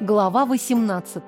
Глава 18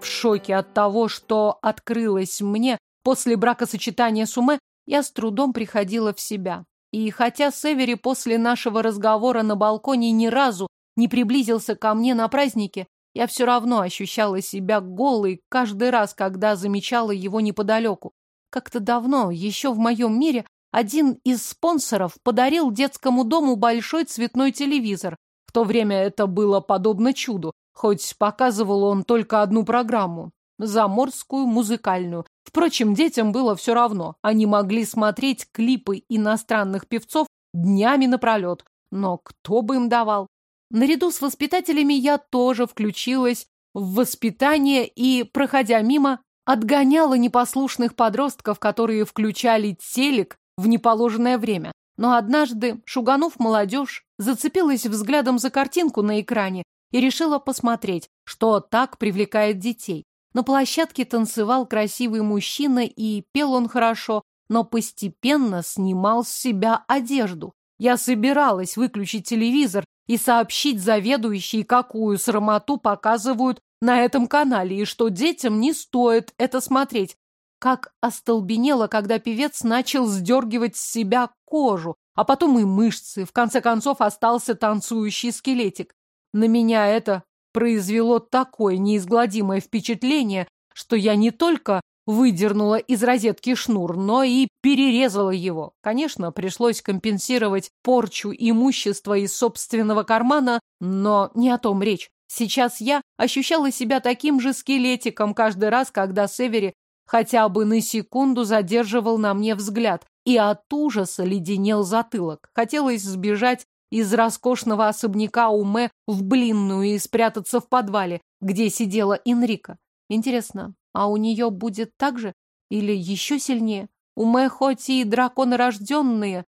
В шоке от того, что открылось мне после бракосочетания с Уме, я с трудом приходила в себя. И хотя Севери после нашего разговора на балконе ни разу не приблизился ко мне на празднике, я все равно ощущала себя голой каждый раз, когда замечала его неподалеку. Как-то давно, еще в моем мире, один из спонсоров подарил детскому дому большой цветной телевизор. В то время это было подобно чуду, хоть показывал он только одну программу – заморскую музыкальную. Впрочем, детям было все равно. Они могли смотреть клипы иностранных певцов днями напролет. Но кто бы им давал? Наряду с воспитателями я тоже включилась в воспитание и, проходя мимо, отгоняла непослушных подростков, которые включали телек в неположенное время. Но однажды, шуганув молодежь, зацепилась взглядом за картинку на экране и решила посмотреть, что так привлекает детей. На площадке танцевал красивый мужчина и пел он хорошо, но постепенно снимал с себя одежду. Я собиралась выключить телевизор и сообщить заведующей, какую срамоту показывают на этом канале и что детям не стоит это смотреть. Как остолбенело, когда певец начал сдергивать с себя кожу, а потом и мышцы. В конце концов остался танцующий скелетик. На меня это произвело такое неизгладимое впечатление, что я не только выдернула из розетки шнур, но и перерезала его. Конечно, пришлось компенсировать порчу имущества из собственного кармана, но не о том речь. Сейчас я ощущала себя таким же скелетиком каждый раз, когда Севери хотя бы на секунду задерживал на мне взгляд, и от ужаса леденел затылок. Хотелось сбежать из роскошного особняка Уме в блинную и спрятаться в подвале, где сидела Инрика. Интересно, а у нее будет так же? Или еще сильнее? Уме хоть и драконы рожденные,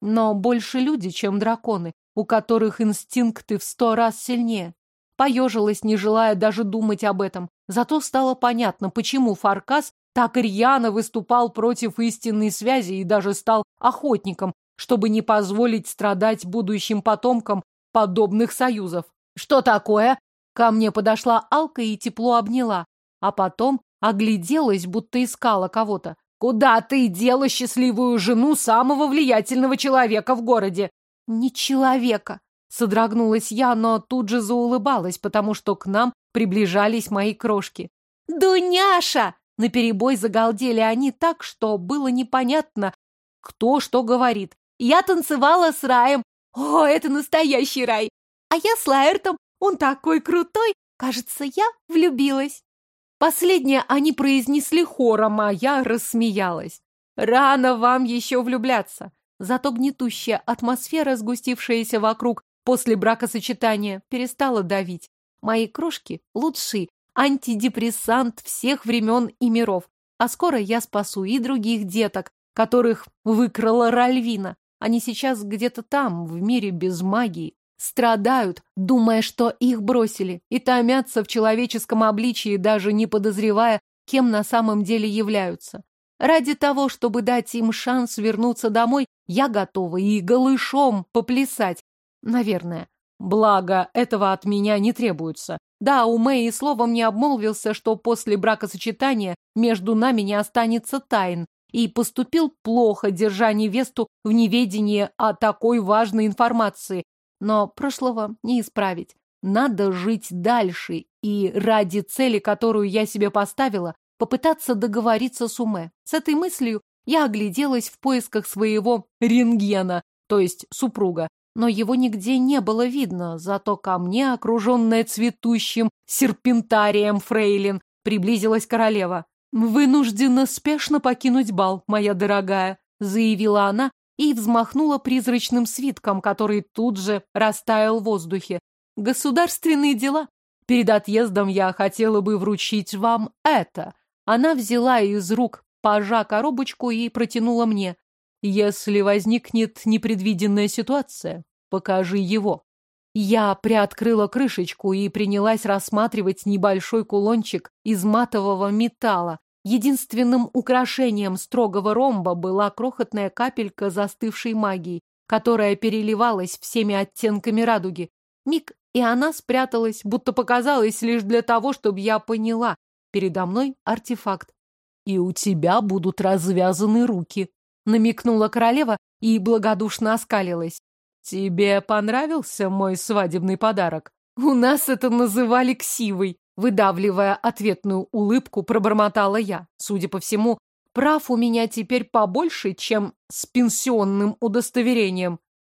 но больше люди, чем драконы, у которых инстинкты в сто раз сильнее. Поежилась, не желая даже думать об этом. Зато стало понятно, почему Фаркас так рьяно выступал против истинной связи и даже стал охотником, чтобы не позволить страдать будущим потомкам подобных союзов. «Что такое?» Ко мне подошла Алка и тепло обняла, а потом огляделась, будто искала кого-то. «Куда ты дела счастливую жену самого влиятельного человека в городе?» «Не человека», — содрогнулась я, но тут же заулыбалась, потому что к нам приближались мои крошки. «Дуняша!» Наперебой загалдели они так, что было непонятно, кто что говорит. Я танцевала с Раем. О, это настоящий рай! А я с Лаэртом. Он такой крутой. Кажется, я влюбилась. Последнее они произнесли хором, а я рассмеялась. Рано вам еще влюбляться. Зато гнетущая атмосфера, сгустившаяся вокруг после бракосочетания, перестала давить. Мои крошки лучшие, антидепрессант всех времен и миров. А скоро я спасу и других деток, которых выкрала Ральвина. Они сейчас где-то там, в мире без магии. Страдают, думая, что их бросили, и томятся в человеческом обличии, даже не подозревая, кем на самом деле являются. Ради того, чтобы дать им шанс вернуться домой, я готова и голышом поплясать. Наверное. Благо, этого от меня не требуется. Да, у Мэй словом не обмолвился, что после бракосочетания между нами не останется тайн, и поступил плохо, держа невесту в неведении о такой важной информации. Но прошлого не исправить. Надо жить дальше, и ради цели, которую я себе поставила, попытаться договориться с Уме. С этой мыслью я огляделась в поисках своего рентгена, то есть супруга, но его нигде не было видно, зато ко мне, окруженная цветущим серпентарием фрейлин, приблизилась королева. «Вынуждена спешно покинуть бал, моя дорогая», — заявила она и взмахнула призрачным свитком, который тут же растаял в воздухе. «Государственные дела. Перед отъездом я хотела бы вручить вам это». Она взяла из рук пажа коробочку и протянула мне. Если возникнет непредвиденная ситуация, покажи его. Я приоткрыла крышечку и принялась рассматривать небольшой кулончик из матового металла. Единственным украшением строгого ромба была крохотная капелька застывшей магии. которая переливалась всеми оттенками радуги. Миг, и она спряталась, будто показалась лишь для того, чтобы я поняла. Передо мной артефакт. «И у тебя будут развязаны руки», — намекнула королева и благодушно оскалилась. «Тебе понравился мой свадебный подарок?» «У нас это называли ксивой», — выдавливая ответную улыбку, пробормотала я. Судя по всему, прав у меня теперь побольше, чем с пенсионным удостоверением.